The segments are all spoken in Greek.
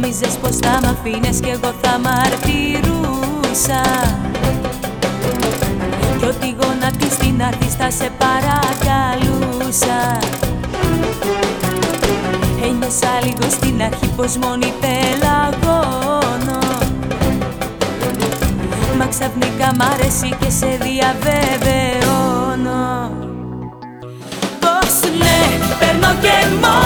θα μ' αφήνες κι εγώ θα μαρτυρούσα Κι ό,τι γονατής στην αρτής θα σε παρακαλούσα. Ένιωσα λίγο στην αρχή πως μόνη πελαγώνω. Μα ξαφνικά μ' αρέσει και σε διαβεβαιώνω. Πως ναι, παίρνω και μόνη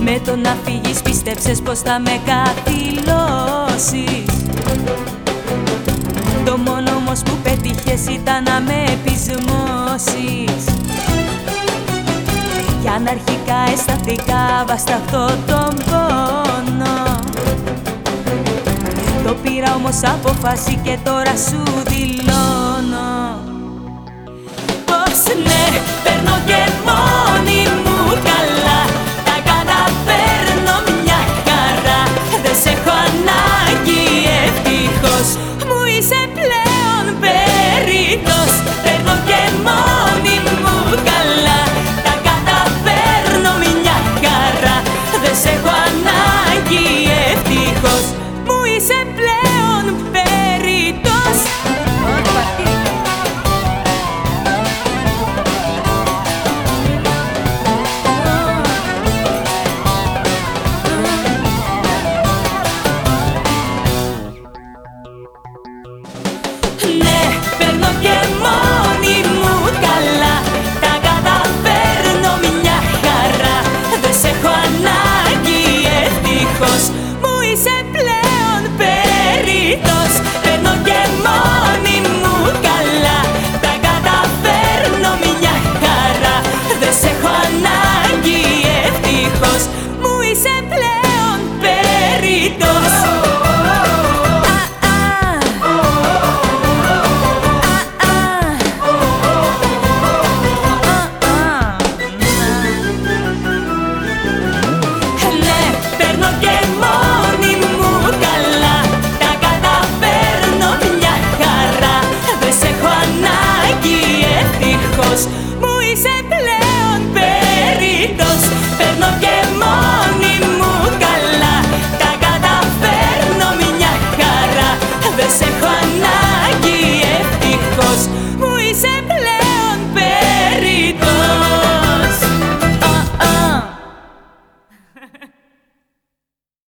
Με το να φύγεις πίστεψες πως θα με κατηλώσεις Το μόνο όμως που πετύχες ήταν να με επισμώσεις. Κι αναρχικά αισθανθήκα βασταχτό τον πόνο. Το πήρα όμως αποφάση και τώρα σου δηλώνω. Πως ναι